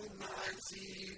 عسير